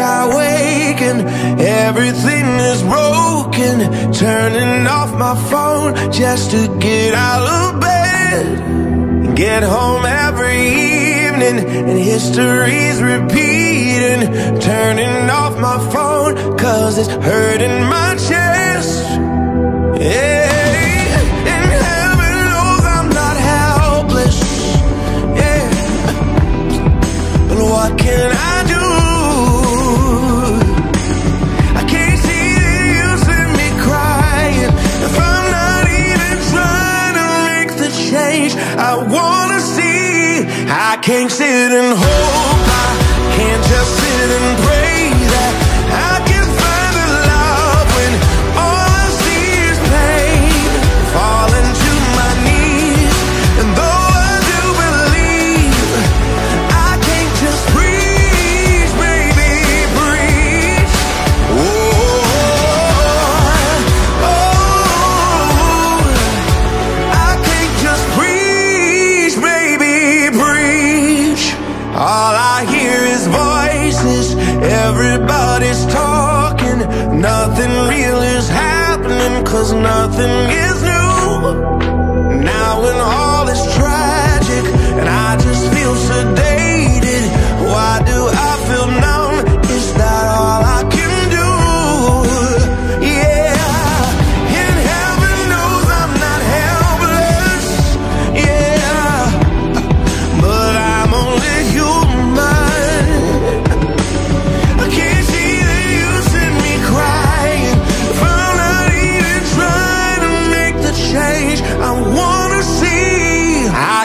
I wake and everything is broken. Turning off my phone just to get out of bed and get home every evening. And history's repeating. Turning off my phone cause it's hurting my chest. I can't sit and hope, I can't just sit and pray that cause nothing is new. Now and all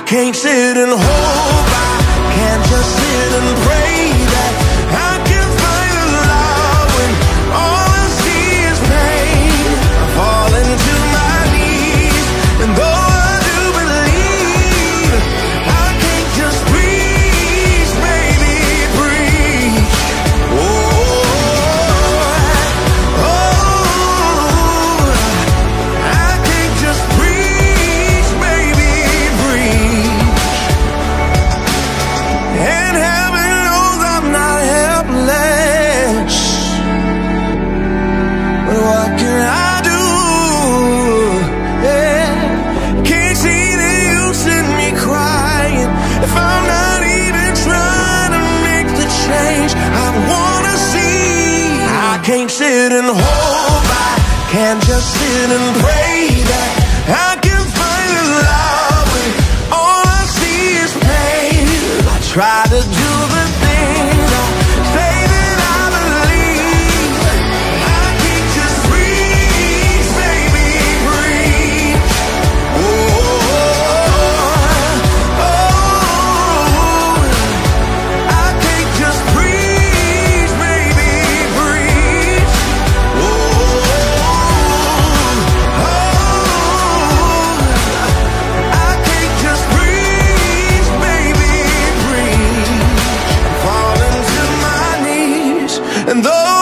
can't sit and hope, I can't just sit and pray. can't sit and hope. I can't just sit and pray that I can find love. When all I see is pain. I try And though